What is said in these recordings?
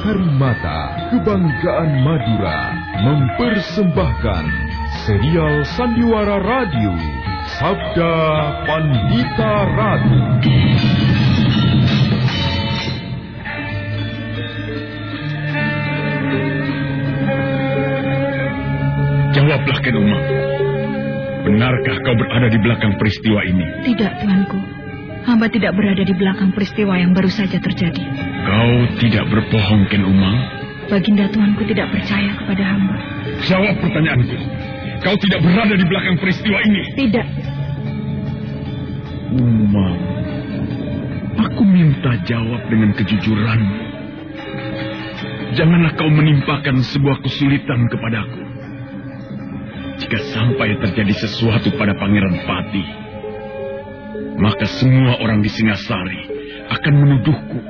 Karimata, Kebanggaan Madura, mempersembahkan serial Sandiwara Radio, Sabda Pandita Ratu. Jawablah, Ken Umang. Benarkah kau berada di belakang peristiwa ini? Tidak, Tuanku. Hamba tidak berada di belakang peristiwa yang baru saja terjadi. Kau tidak berbohong, Ken Umang? Baginda Tuanku tidak percaya kepada hamba. Jawab pertanyaanku. Kau tidak berada di belakang peristiwa ini? Tidak. Umang, aku minta jawab dengan kejujuran. Janganlah kau menimpakan sebuah kesulitan kepadaku. Jika sampai terjadi sesuatu pada Pangeran Pati, maka semua orang di Singasari akan menuduhku.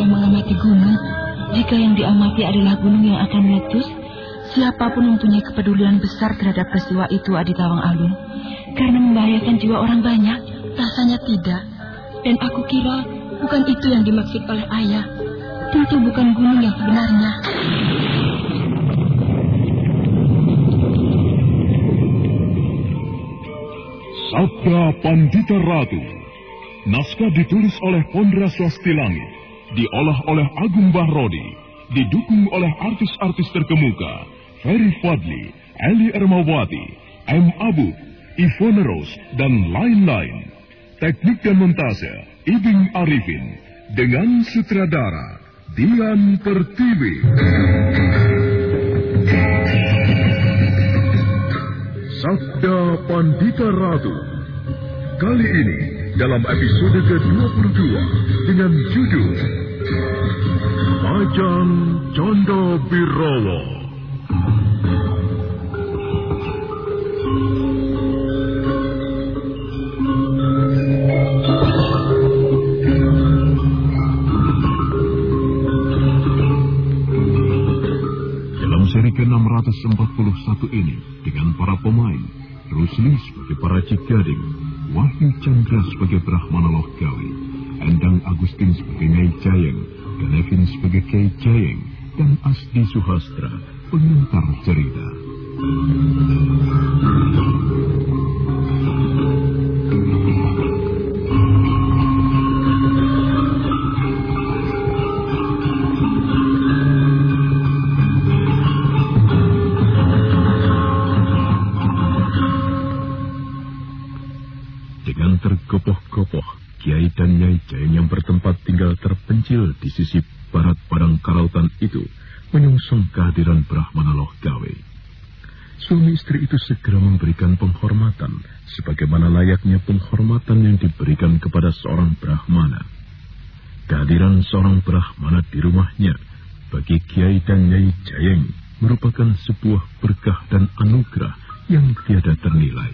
Saja mengamati gunung. Jika yang diamati adalah gunung yang akan meletus, siapa pun mempunyai kepedulian besar terhadap peristiwa itu Adi Tawang Alun. Karena membahayakan jiwa orang banyak. Rasanya tidak. Dan aku kira bukan itu yang dimaksud oleh ayah. Tentu bukan gunung yang sebenarnya. Sabda Pandita Ratu. Naskah ditulis oleh Pondra Swastilangi, diolah oleh Agung Bahrodi, didukung oleh artis-artis terkemuka, Ferry Fadli, Eli Ermawati, M. Abu, Ivone Rose, dan lain-lain. Teknik dan montase, Ibing Arifin, dengan sutradara, Dian Pertiwi. Sabda Pandita Ratu. Kali ini dalam episode ke-22 dengan judul Majang Condo Birowo. Dalam seri ke-641 ini, dengan para pemain, Rusli sebagai para Cigading, Wahyu Chandra sebagai Brahmana Lohgawi, Endang Agustin sebagai Nyai Jayeng, dan Evin sebagai Kei Jayeng, dan Asdi Suhastra, pengantar cerita. Rumahnya bagi Kiai dan Nyai Jayeng merupakan sebuah berkah dan anugerah yang tiada ternilai.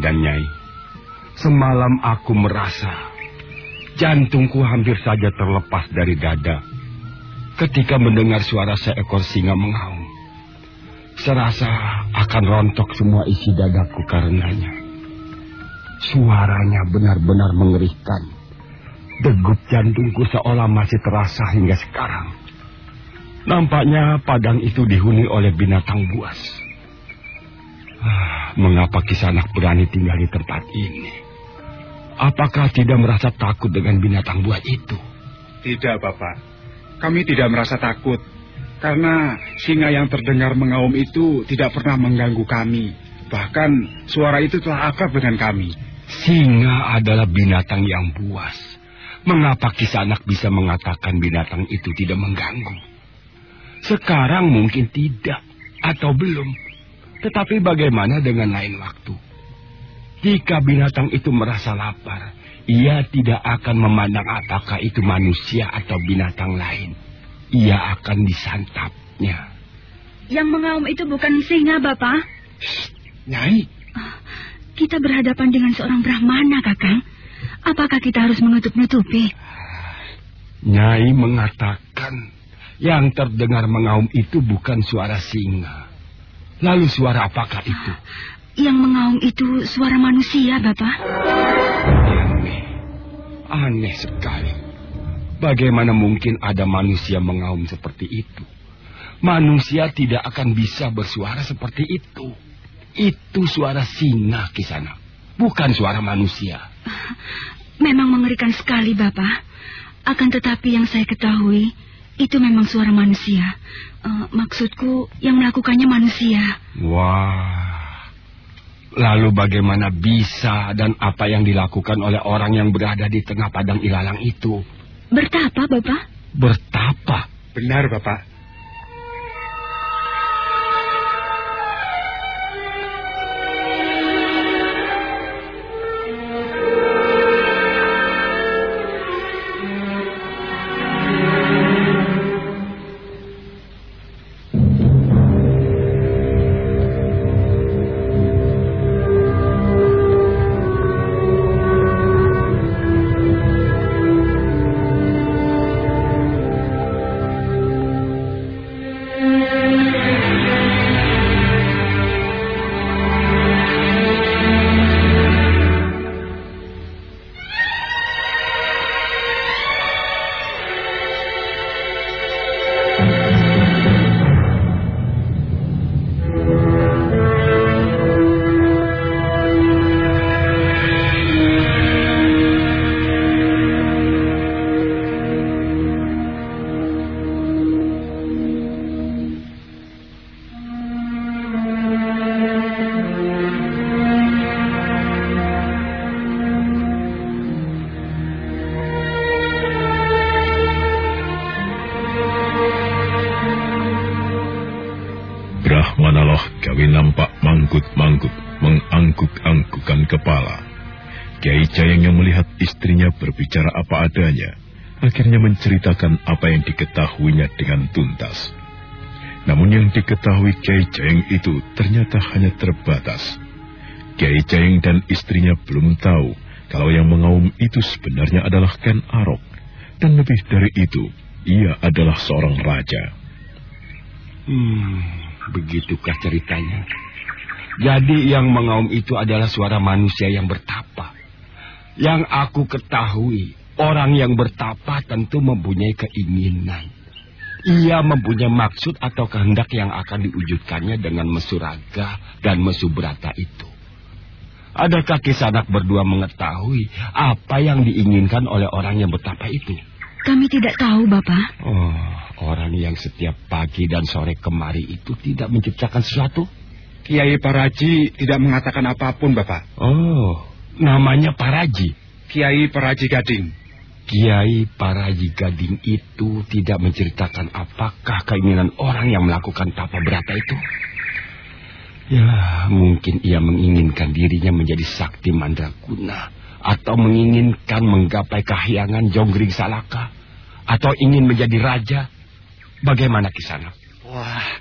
Dan Nyai. Semalam aku merasa jantungku hampir saja terlepas dari dada ketika mendengar suara seekor singa mengaum. Serasa akan rontok semua isi dadaku karenanya. Suaranya benar-benar mengerikan. Degup jantungku seolah masih terasa hingga sekarang. Nampaknya padang itu dihuni oleh binatang buas. Mengapa Kisanak berani tinggal di tempat ini? Apakah tidak merasa takut dengan binatang buas itu? Tidak, Bapak. Kami tidak merasa takut. Karena singa yang terdengar mengaum itu tidak pernah mengganggu kami. Bahkan suara itu telah akrab dengan kami. Singa adalah binatang yang buas. Mengapa Kisanak bisa mengatakan binatang itu tidak mengganggu? Sekarang mungkin tidak atau belum. Tetapi bagaimana dengan lain waktu? Jika binatang itu merasa lapar, ia tidak akan memandang apakah itu manusia atau binatang lain. Ia akan disantapnya. Yang mengaum itu bukan singa, Bapak. Shh, Nyai. Ah, kita berhadapan dengan seorang Brahmana, Kakang. Apakah kita harus menutup-nutupi? Nyai mengatakan yang terdengar mengaum itu bukan suara singa. Lalu suara apakah itu? Yang mengaum itu suara manusia, Bapak. Aneh. Aneh sekali. Bagaimana mungkin ada manusia mengaum seperti itu? Manusia tidak akan bisa bersuara seperti itu. Itu suara singa, Kisana. Bukan suara manusia. Memang mengerikan sekali, Bapak. Akan tetapi yang saya ketahui, itu memang suara manusia. Uh, maksudku, yang melakukannya manusia. Wah. Lalu bagaimana bisa dan apa yang dilakukan oleh orang yang berada di tengah padang ilalang itu? Bertapa, Bapak? Bertapa? Benar, Bapak. Menceritakan apa yang diketahuinya dengan tuntas. Namun yang diketahui Kiai Jayeng itu ternyata hanya terbatas. Kiai Jayeng dan istrinya belum tahu kalau yang mengaum itu sebenarnya adalah Ken Arok, Dan lebih dari itu, ia adalah seorang raja. Hmm, begitukah ceritanya? Jadi yang mengaum itu adalah suara manusia yang bertapa. Yang aku ketahui, orang yang bertapa tentu mempunyai keinginan. Ia mempunyai maksud atau kehendak yang akan diwujudkannya dengan mesuraga dan mesubrata itu. Adakah kisanak berdua mengetahui apa yang diinginkan oleh orang yang bertapa itu? Kami tidak tahu, Bapak. Oh, orang yang setiap pagi dan sore kemari itu tidak menciptakan sesuatu? Kiai Paraji tidak mengatakan apa pun, Bapak. Oh, namanya Paraji. Kiai Paraji Gading. Kiai Paraji Gading itu tidak menceritakan apakah keinginan orang yang melakukan tapa berata itu. Ya, mungkin ia menginginkan dirinya menjadi sakti mandraguna atau menginginkan menggapai kahyangan Jonggring Salaka atau ingin menjadi raja. Bagaimana kisana? Wah,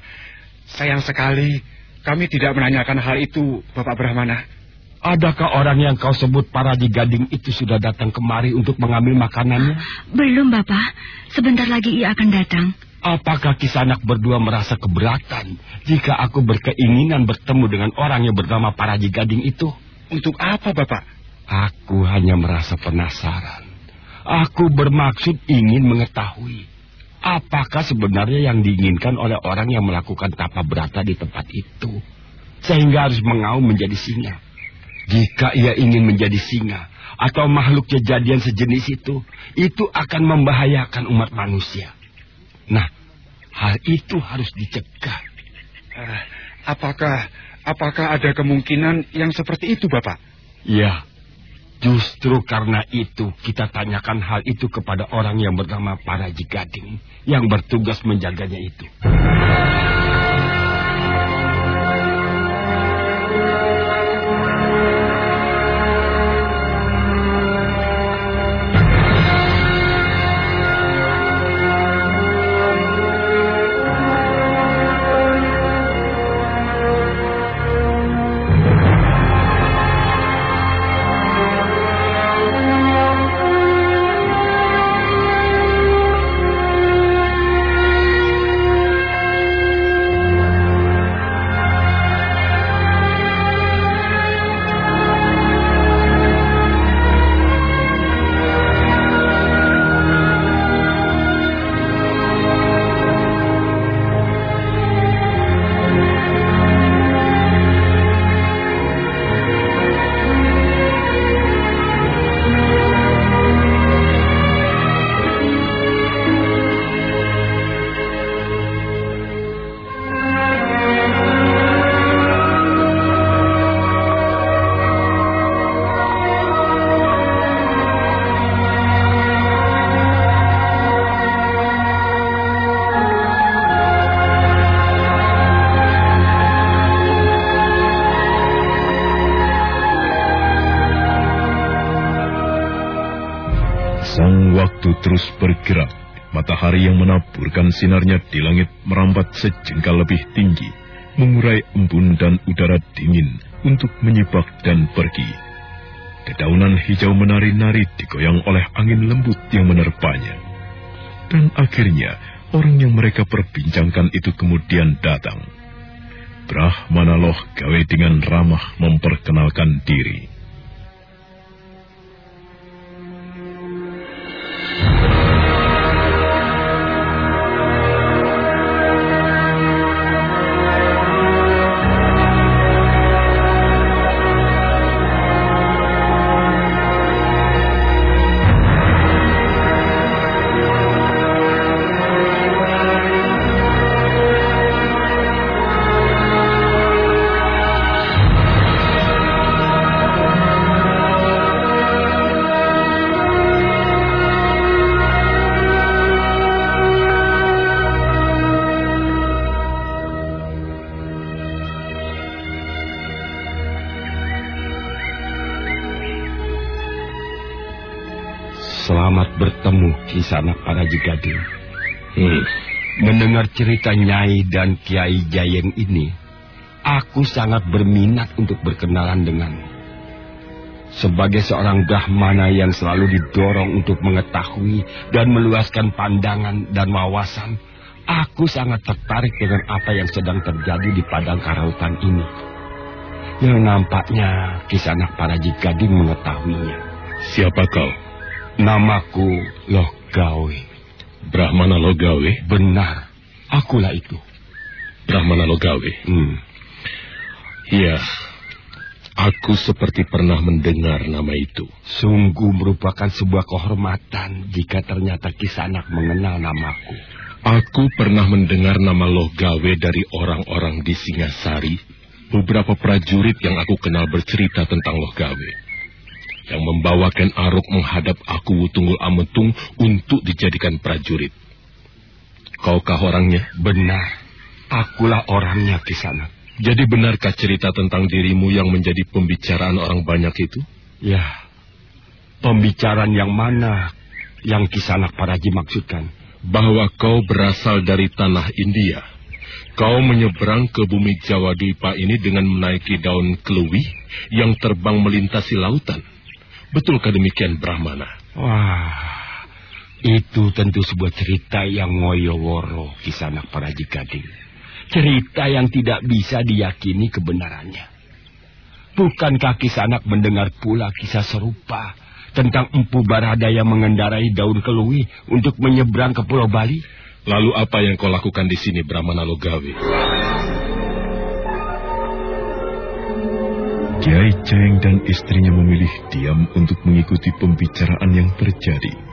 sayang sekali kami tidak menanyakan hal itu, Bapak Brahmana. Adakah orang yang kau sebut para di gading itu sudah datang kemari untuk mengambil makanannya? Belum, Bapak. Sebentar lagi ia akan datang. Apakah kisanak berdua merasa keberatan jika aku berkeinginan bertemu dengan orang yang bernama para di gading itu? Untuk apa, Bapak? Aku hanya merasa penasaran. Aku bermaksud ingin mengetahui apakah sebenarnya yang diinginkan oleh orang yang melakukan tapa berata di tempat itu sehingga harus mengaum menjadi singa. Jika ia ingin menjadi singa atau makhluk kejadian sejenis itu, itu akan membahayakan umat manusia. Nah, hal itu harus dicegah. Uh, apakah apakah ada kemungkinan yang seperti itu, Bapak? Ya, justru karena itu kita tanyakan hal itu kepada orang yang bernama Paraji Gading yang bertugas menjaganya itu. Terus bergerak. Matahari yang menaburkan sinarnya di langit merambat sejengkal lebih tinggi, mengurai embun dan udara dingin untuk menyibak dan pergi. Dedaunan hijau menari-nari digoyang oleh angin lembut yang menerpanya. Dan akhirnya, orang yang mereka perbincangkan itu kemudian datang. Brahmana Loh gawe dengan ramah memperkenalkan diri. Cerita Nyai dan Kiai Jayeng ini, aku sangat berminat untuk berkenalan denganmu. Sebagai seorang Brahmana yang selalu didorong untuk mengetahui dan meluaskan pandangan dan wawasan, aku sangat tertarik dengan apa yang sedang terjadi di padang karautan ini. Yang nampaknya kisah anak para Gading mengetahuinya. Siapa kau? Namaku Logawe. Brahmana Logawe? Benar, akulah itu. Brahmana Logawe? Hmm. Iya, Aku seperti pernah mendengar nama itu. Sungguh merupakan sebuah kehormatan jika ternyata Kisanak mengenal namaku. Aku pernah mendengar nama Logawe dari orang-orang di Singasari. Beberapa prajurit yang aku kenal bercerita tentang Logawe. Yang membawakan Arok menghadap aku Tunggul Ametung untuk dijadikan prajurit. Kaukah orangnya? Benar. Akulah orangnya, Kisanak. Jadi benarkah cerita tentang dirimu yang menjadi pembicaraan orang banyak itu? Ya, pembicaraan yang mana yang kisanak Paraji maksudkan? Bahwa kau berasal dari tanah India. Kau menyeberang ke bumi Jawa Dwipa ini dengan menaiki daun keluwi yang terbang melintasi lautan. Betulkah demikian Brahmana? Wah, itu tentu sebuah cerita yang ngoyoworo kisanak Paraji Gading. Cerita yang tidak bisa diyakini kebenarannya. Bukankah kisah anak mendengar pula kisah serupa tentang Empu Barada yang mengendarai daun kelui untuk menyeberang ke Pulau Bali? Lalu apa yang kau lakukan di sini, Brahmana Logawi? Kiai Cheng dan istrinya memilih diam untuk mengikuti pembicaraan yang terjadi.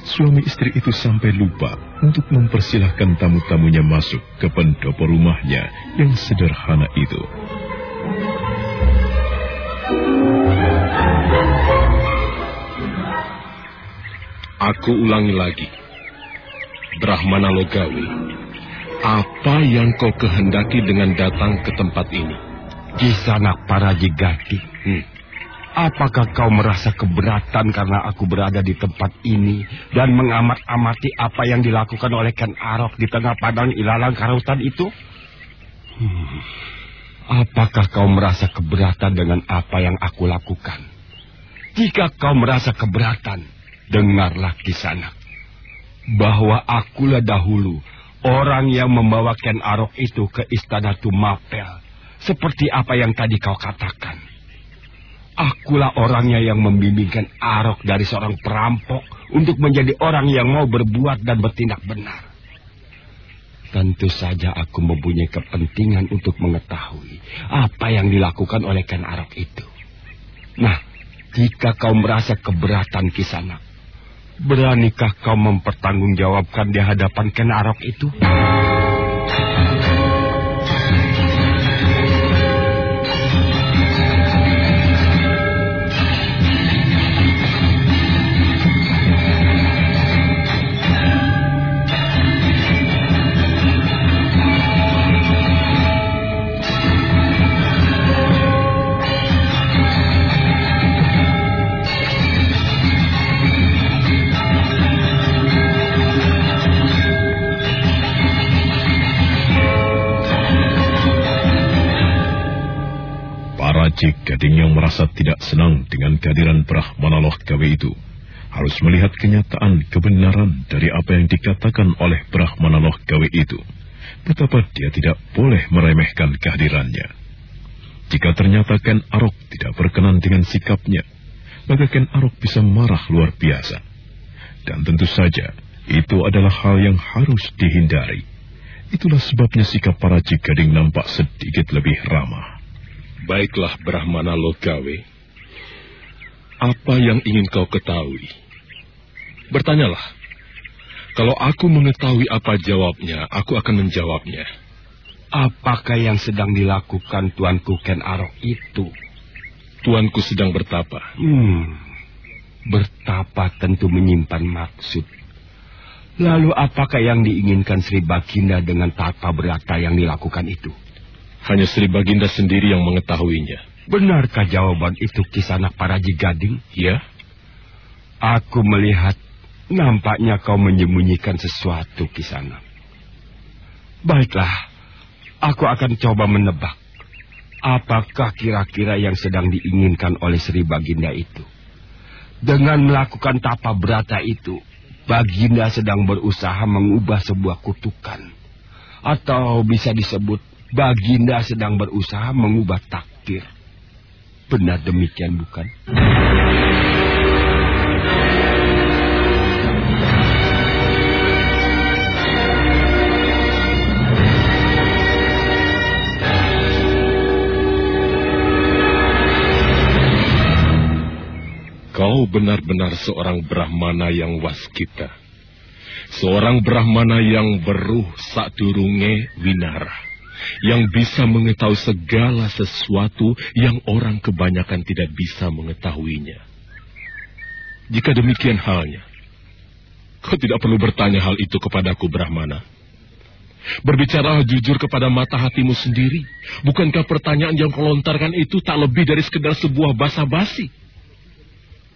Suami istri itu sampai lupa untuk mempersilahkan tamu-tamunya masuk ke pendopo rumahnya yang sederhana itu. Aku ulangi lagi. Brahmana Logawi, apa yang kau kehendaki dengan datang ke tempat ini? Kisanak para jigati. Hmm. Apakah kau merasa keberatan karena aku berada di tempat ini dan mengamat-amati apa yang dilakukan oleh Ken Arok di tengah padang ilalang karautan itu? Hmm. Apakah kau merasa keberatan dengan apa yang aku lakukan? Jika kau merasa keberatan, dengarlah kisana. Bahwa akulah dahulu orang yang membawa Ken Arok itu ke istana Tumapel. Seperti apa yang tadi kau katakan. Akulah orangnya yang membimbingkan Arok dari seorang perampok untuk menjadi orang yang mau berbuat dan bertindak benar. Tentu saja aku mempunyai kepentingan untuk mengetahui apa yang dilakukan oleh Ken Arok itu. Nah, jika kau merasa keberatan kisana, beranikah kau mempertanggungjawabkan di hadapan Ken Arok itu? Cik Gading yang merasa tidak senang dengan kehadiran Brahmana Loh Gawe itu harus melihat kenyataan kebenaran dari apa yang dikatakan oleh Brahmana Loh Gawe itu. Betapa dia tidak boleh meremehkan kehadirannya. Jika ternyata Ken Arok tidak berkenan dengan sikapnya, maka Ken Arok bisa marah luar biasa. Dan tentu saja, itu adalah hal yang harus dihindari. Itulah sebabnya sikap para Gading nampak sedikit lebih ramah. Baiklah Brahmana Logawe. Apa yang ingin kau ketahui? Bertanyalah. Kalau aku mengetahui apa jawabnya, aku akan menjawabnya. Apakah yang sedang dilakukan Tuanku Ken Arok itu? Tuanku sedang bertapa. Hmm, bertapa tentu menyimpan maksud. Lalu apakah yang diinginkan Sri Baginda dengan tata berata yang dilakukan itu? Hanya Sri Baginda sendiri yang mengetahuinya. Benarkah jawaban itu kisah para jigading? Ya. Aku melihat nampaknya kau menyembunyikan sesuatu kisana. Baiklah, aku akan coba menebak. Apakah kira-kira yang sedang diinginkan oleh Sri Baginda itu? Dengan melakukan tapa berata itu, Baginda sedang berusaha mengubah sebuah kutukan. Atau bisa disebut Baginda sedang berusaha mengubah takdir. Benar demikian bukan? Kau benar-benar seorang Brahmana yang waskita. Seorang Brahmana yang beruh sadurunge winara. Yang bisa mengetahui segala sesuatu yang orang kebanyakan tidak bisa mengetahuinya. Jika demikian halnya, kau tidak perlu bertanya hal itu kepadaku, Brahmana. Berbicara jujur kepada mata hatimu sendiri. Bukankah pertanyaan yang kau lontarkan itu tak lebih dari sekedar sebuah basa-basi?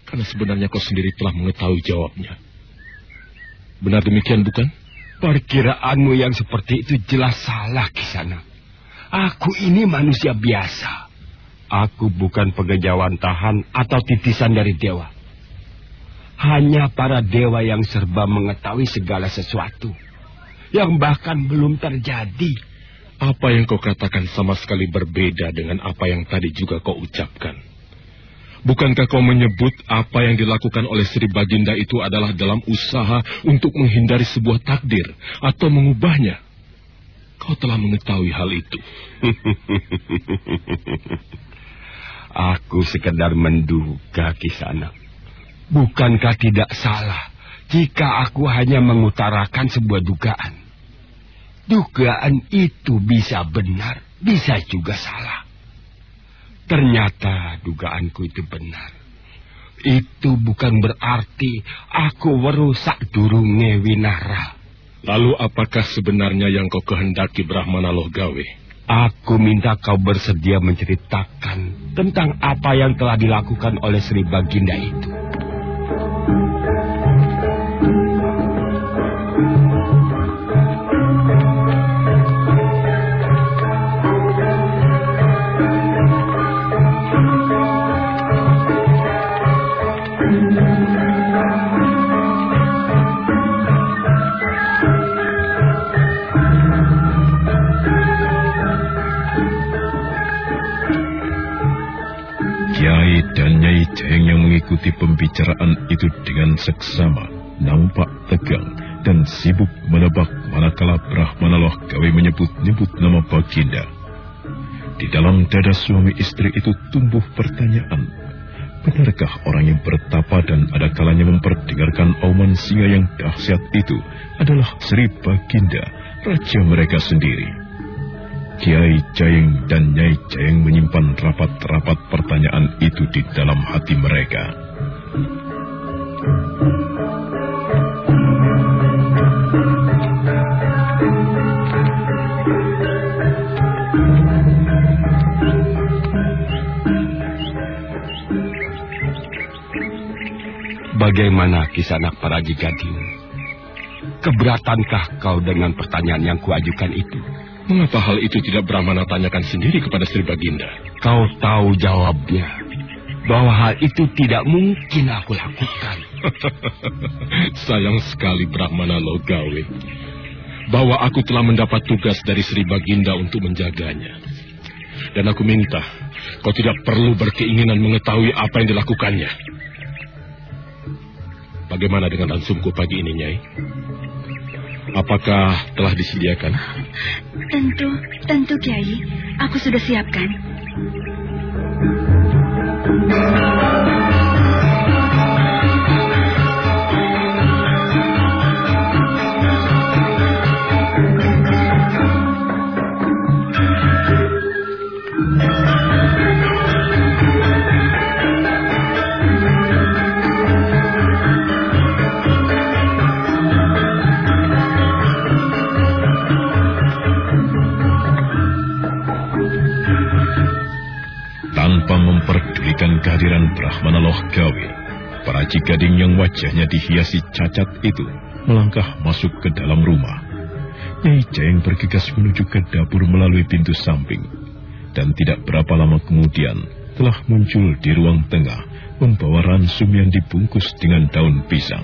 Karena sebenarnya kau sendiri telah mengetahui jawabnya. Benar demikian bukan? Perkiraanmu yang seperti itu jelas salah, Kisana. Aku ini manusia biasa. Aku bukan pegejawan tahan atau titisan dari dewa. Hanya para dewa yang serba mengetahui segala sesuatu. Yang bahkan belum terjadi. Apa yang kau katakan sama sekali berbeda dengan apa yang tadi juga kau ucapkan. Bukankah kau menyebut apa yang dilakukan oleh Sri Baginda itu adalah dalam usaha untuk menghindari sebuah takdir atau mengubahnya? Kau telah mengetahui hal itu. Aku sekedar menduga kisana. Bukankah tidak salah jika aku hanya mengutarakan sebuah dugaan? Dugaan itu bisa benar, bisa juga salah. Ternyata dugaanku itu benar. Itu bukan berarti aku merusak durunge winara. Lalu apakah sebenarnya yang kau kehendaki Brahmana Gawe? Aku minta kau bersedia menceritakan tentang apa yang telah dilakukan oleh Sri Baginda itu. Mengikuti pembicaraan itu dengan seksama, nampak tegang, dan sibuk menebak manakala Brahmana Gawe menyebut-nyebut nama Baginda. Di dalam dada suami istri itu tumbuh pertanyaan, benarkah orang yang bertapa dan ada kalanya memperdengarkan auman singa yang dahsyat itu adalah Sri Baginda, raja mereka sendiri? Kiai Jayeng dan Nyai Jayeng menyimpan rapat-rapat pertanyaan itu di dalam hati mereka. Bagaimana kisah anak para Gading? Keberatankah kau dengan pertanyaan yang kuajukan itu? Mengapa hal itu tidak Brahmana tanyakan sendiri kepada Sri Baginda? Kau tahu jawabnya. Bahwa hal itu tidak mungkin aku lakukan. Sayang sekali Brahmana Logawe. Bahwa aku telah mendapat tugas dari Sri Baginda untuk menjaganya. Dan aku minta kau tidak perlu berkeinginan mengetahui apa yang dilakukannya. Bagaimana dengan ansumku pagi ini, Nyai? Apakah telah disediakan? Tentu, tentu Kiai. Aku sudah siapkan. Thank you. Para Gading yang wajahnya dihiasi cacat itu melangkah masuk ke dalam rumah. Nyai Jeng bergegas menuju ke dapur melalui pintu samping. dan tidak berapa lama kemudian telah muncul di ruang tengah membawa ransum yang dibungkus dengan daun pisang.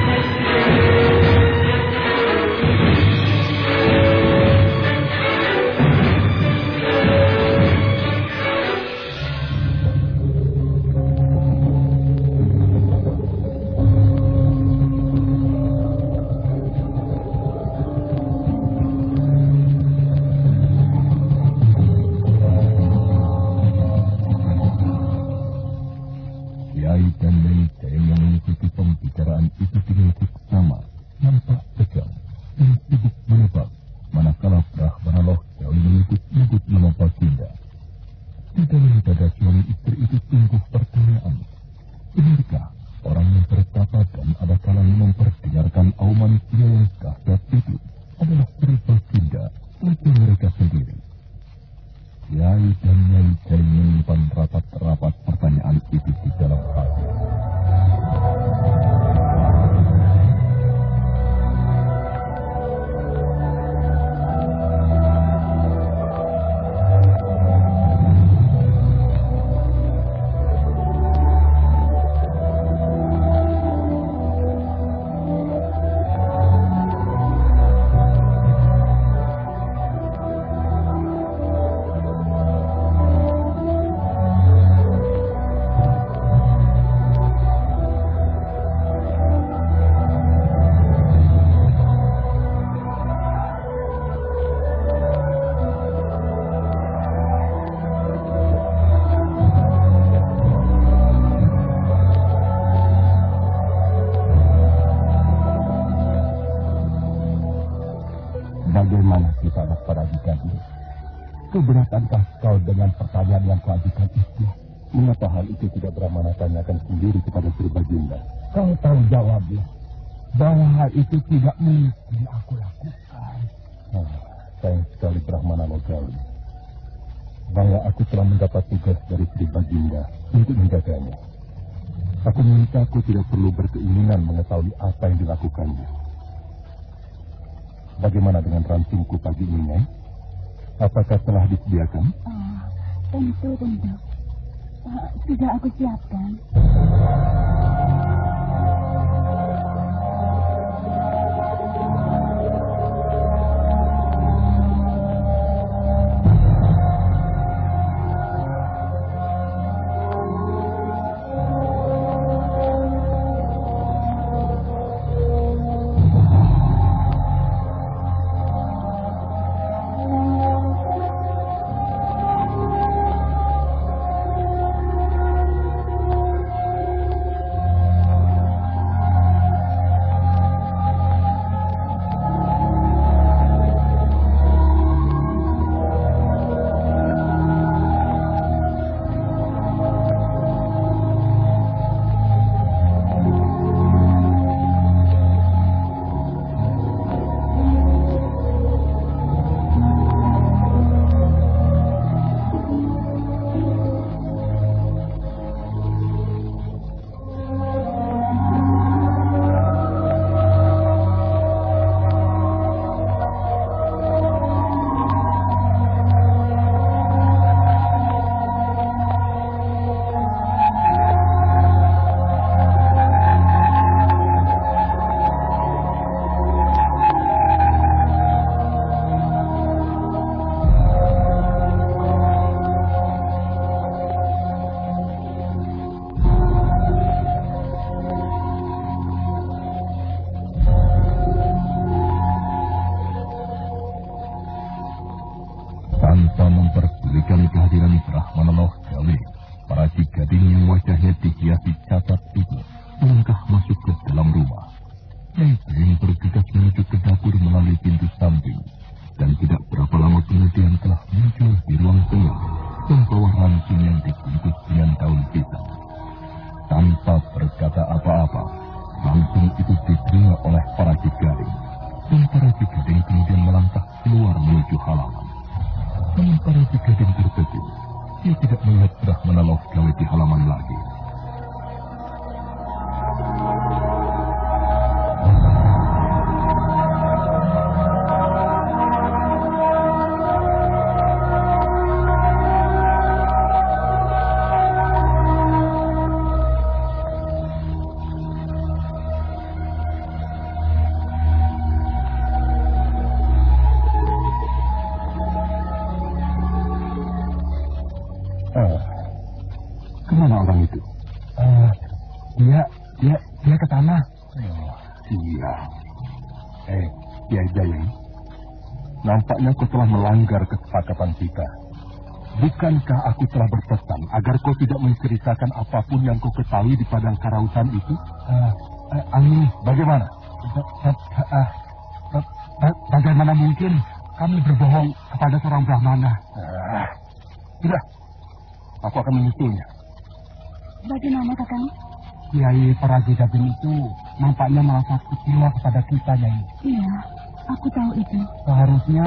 Itu tidak mungkin aku lakukan. Oh, sayang sekali Brahmana Logali. Bahwa aku telah mendapat tugas dari Sri Baginda untuk menjaganya. Aku minta aku tidak perlu berkeinginan mengetahui apa yang dilakukannya. Bagaimana dengan ransumku pagi ini, Nyai? Apakah telah disediakan? Oh, tentu, tentu. Uh, sudah aku siapkan. Melangkah masuk ke dalam rumah. Jayeng bergegas menuju ke dapur melalui pintu samping. Dan tidak berapa lama kemudian telah ketahui di padang karautan itu? Uh, uh, Angin, bagaimana? Uh, bagaimana mungkin kami berbohong kepada seorang Brahmana? Uh, tidak, aku akan menyusulnya. Bagaimana, kakak? Kiai Parajidabin itu nampaknya merasa kecewa kepada kita, Nyai. Iya, Aku tahu itu. Seharusnya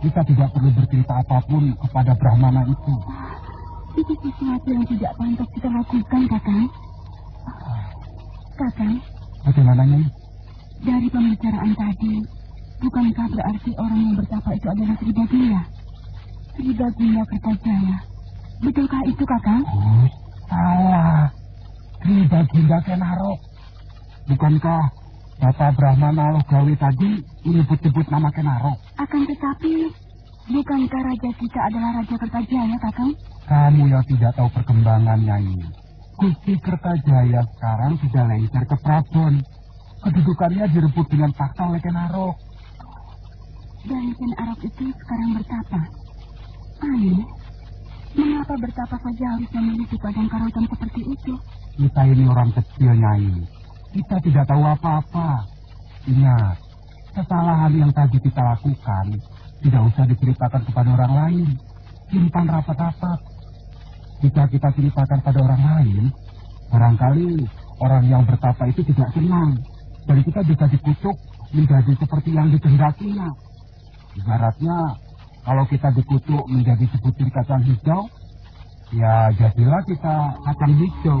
kita tidak perlu bercerita apa pun kepada Brahmana itu. Itu sesuatu yang tidak pantas kita lakukan, Kakang. Kakang. Bagaimana, Nyai? Dari pembicaraan tadi, bukankah berarti orang yang bertapa itu adalah Sri Baginda? Sri Baginda Kertajaya. Betulkah itu, Kakang? Oh, salah. Sri Baginda Kenaro. Bukankah Bapak Brahmana Logawi tadi menyebut-nyebut nama Kenaro. Akan tetapi, bukankah raja kita adalah Raja Kertajaya, Kakang? Kamu yang tidak tahu perkembangannya ini. Gusti Kertajaya sekarang sudah lengser ke Prabon. Kedudukannya direbut dengan fakta oleh Kenaro. Dan Ken Arok itu sekarang bertapa. Aneh, mengapa bertapa saja harus memiliki padang karutan seperti itu? Kita ini orang kecil, Nyai. Kita tidak tahu apa-apa. Ingat, kesalahan yang tadi kita lakukan tidak usah diceritakan kepada orang lain. Simpan rapat-rapat. Jika kita ceritakan pada orang lain, barangkali orang yang bertapa itu tidak senang. Dan kita bisa dikutuk menjadi seperti yang dikehendakinya. Ibaratnya, kalau kita dikutuk menjadi sebutir kacang hijau, ya jadilah kita kacang hijau.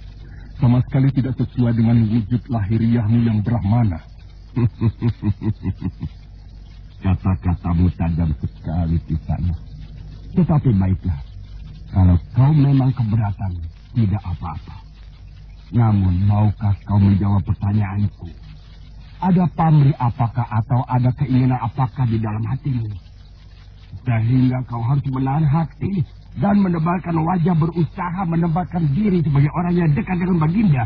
Sama sekali tidak sesuai dengan wujud lahiriahmu yang brahmana. Kata-katamu tajam sekali di sana. Tetapi baiklah, kalau kau memang keberatan, tidak apa-apa. Namun, maukah kau menjawab pertanyaanku? Ada pamrih apakah atau ada keinginan apakah di dalam hatimu? Sehingga kau harus menahan hati dan menebalkan wajah berusaha menempatkan diri sebagai orang yang dekat dengan baginda.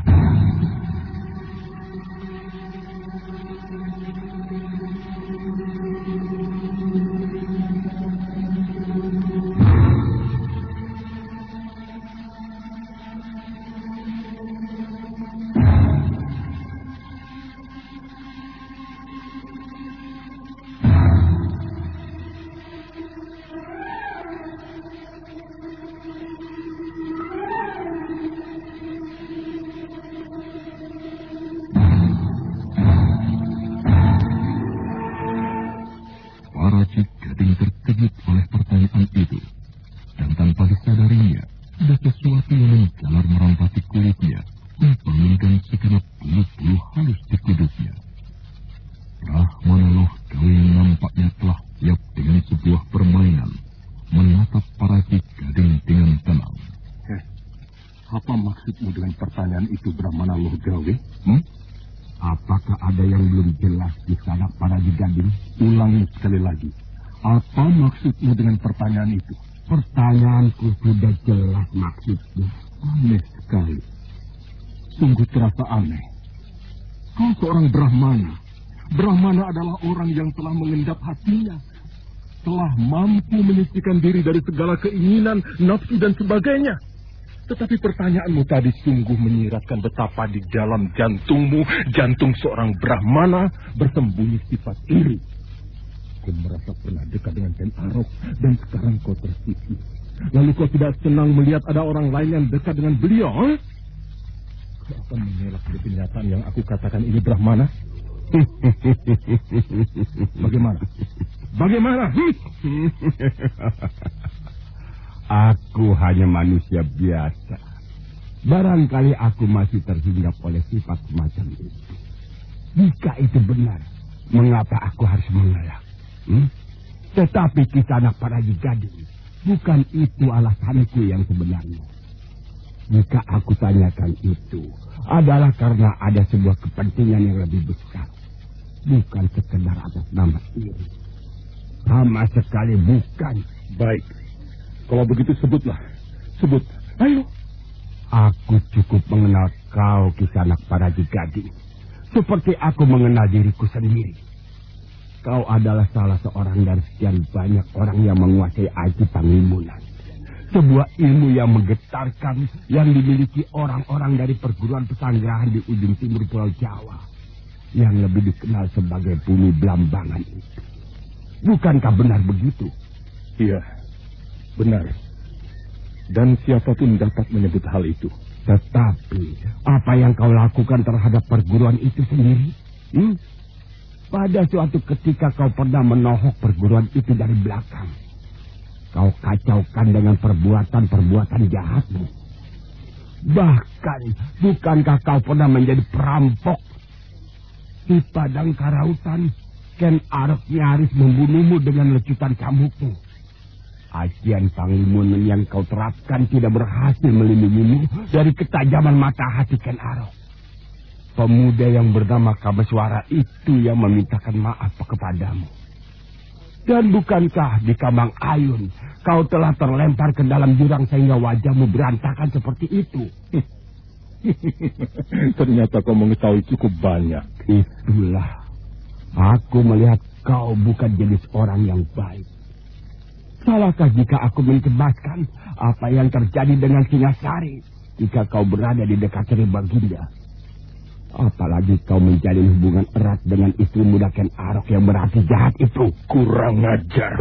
Segala keinginan, nafsu dan sebagainya. Tetapi pertanyaanmu tadi sungguh menyiratkan betapa di dalam jantungmu, jantung seorang Brahmana bersembunyi sifat iri. Kau merasa pernah dekat dengan Ken Arok dan sekarang kau tersisi. Lalu kau tidak senang melihat ada orang lain yang dekat dengan beliau, eh? Kau akan mengelak dari yang aku katakan ini Brahmana? Bagaimana? Bagaimana? Aku hanya manusia biasa. Barangkali aku masih terhinggap oleh sifat semacam itu. Jika itu benar, mengapa aku harus mengelak? Hmm? Tetapi kisah para gading, bukan itu alasanku yang sebenarnya. Jika aku tanyakan itu, adalah karena ada sebuah kepentingan yang lebih besar. Bukan sekedar atas nama iri. Sama sekali bukan. Baik, kalau begitu sebutlah. Sebut. Ayo. Aku cukup mengenal kau kisanak para gading. Seperti aku mengenal diriku sendiri. Kau adalah salah seorang dari sekian banyak orang yang menguasai aji pangimunan. Sebuah ilmu yang menggetarkan yang dimiliki orang-orang dari perguruan pesanggerahan di ujung timur Pulau Jawa. Yang lebih dikenal sebagai bumi belambangan itu. Bukankah benar begitu? Iya, Benar. Dan siapa pun dapat menyebut hal itu. Tetapi, apa yang kau lakukan terhadap perguruan itu sendiri? Hmm? Pada suatu ketika kau pernah menohok perguruan itu dari belakang. Kau kacaukan dengan perbuatan-perbuatan jahatmu. Bahkan, bukankah kau pernah menjadi perampok? Di padang karautan, Ken Arok nyaris membunuhmu dengan lecutan cambukmu. Ajian panglimun yang kau terapkan tidak berhasil melindungimu dari ketajaman mata hati Ken Arok. Pemuda yang bernama Kabeswara itu yang memintakan maaf kepadamu. Dan bukankah di Kambang Ayun kau telah terlempar ke dalam jurang sehingga wajahmu berantakan seperti itu? Ternyata kau mengetahui cukup banyak. Itulah. Aku melihat kau bukan jenis orang yang baik. Salahkah jika aku mencebaskan apa yang terjadi dengan Singasari jika kau berada di dekat Sri Baginda? Apalagi kau menjalin hubungan erat dengan istri muda Ken Arok yang berarti jahat itu. Kurang ajar.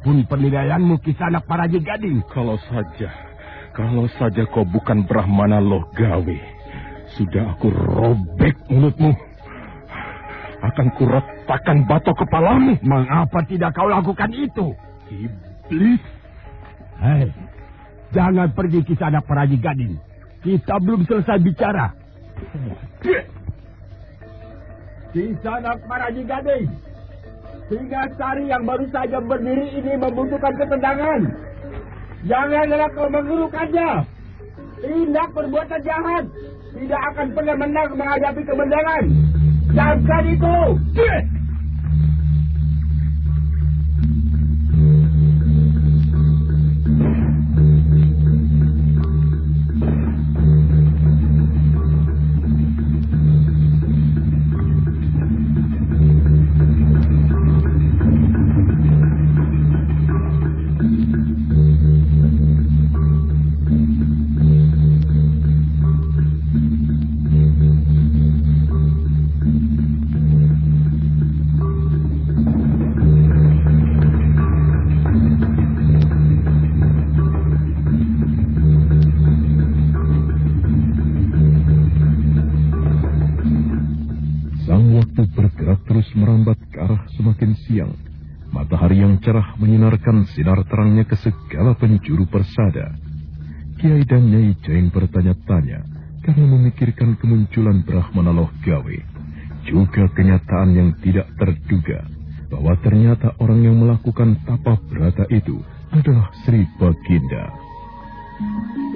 Apa pun penilaianmu kisah para gading. Kalau saja, kalau saja kau bukan Brahmana loh gawe, sudah aku robek mulutmu. Akan kuretakkan batok kepalamu. Mengapa tidak kau lakukan itu? Iblis. Hei, jangan pergi ke sana para gading. Kita belum selesai bicara. Di sana para gading. Sari yang baru saja berdiri ini membutuhkan ketendangan. Janganlah kau mengurukannya. Tindak perbuatan jahat tidak akan pernah menang menghadapi kemenangan. Jangan itu. Ke segala penjuru persada. Kiai dan Nyai Jain bertanya-tanya karena memikirkan kemunculan Brahmana Loh Gawe. Juga kenyataan yang tidak terduga bahwa ternyata orang yang melakukan tapa berata itu adalah Sri Baginda. Kul,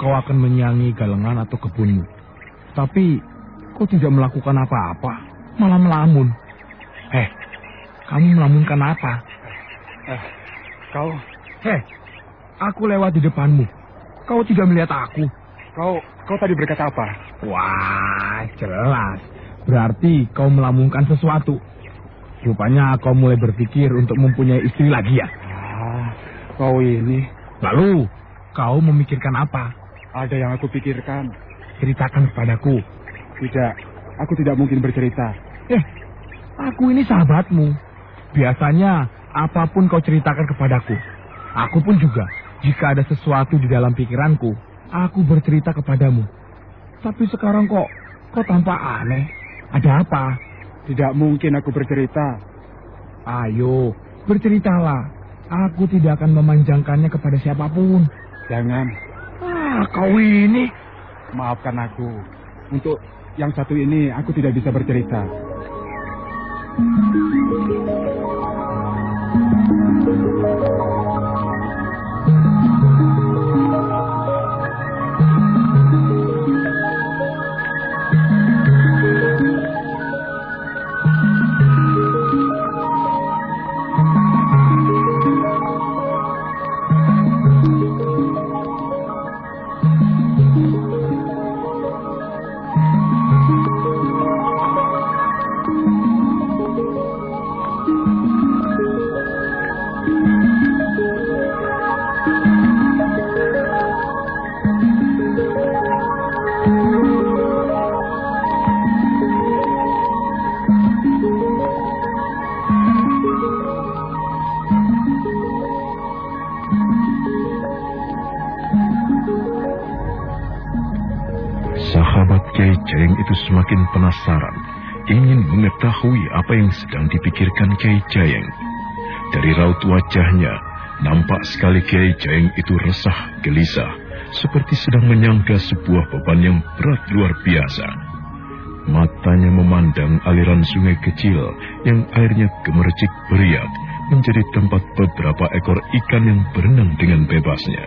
kau akan menyanyi galengan atau kebunmu. Tapi kau tidak melakukan apa-apa, malah melamun. Eh, kamu melamunkan apa? Eh, kau... Eh, aku lewat di depanmu. Kau tidak melihat aku. Kau, kau tadi berkata apa? Wah, jelas. Berarti kau melamunkan sesuatu. Rupanya kau mulai berpikir untuk mempunyai istri lagi ya? Ah, kau ini. Lalu, Kau memikirkan apa? Ada yang aku pikirkan. Ceritakan kepadaku. Tidak, aku tidak mungkin bercerita. Eh, aku ini sahabatmu. Biasanya apa pun kau ceritakan kepadaku. Aku pun juga. Jika ada sesuatu di dalam pikiranku, aku bercerita kepadamu. Tapi sekarang kok, kok tampak aneh. Ada apa? Tidak mungkin aku bercerita. Ayo, berceritalah. Aku tidak akan memanjangkannya kepada siapa pun. Jangan. Ah, kau ini. Maafkan aku. Untuk yang satu ini aku tidak bisa bercerita. Sahabat semakin penasaran, ingin mengetahui apa yang sedang dipikirkan Kiai Jayeng. Dari raut wajahnya, nampak sekali Kiai Jayeng itu resah, gelisah, seperti sedang menyangka sebuah beban yang berat luar biasa. Matanya memandang aliran sungai kecil yang airnya gemercik beriak menjadi tempat beberapa ekor ikan yang berenang dengan bebasnya.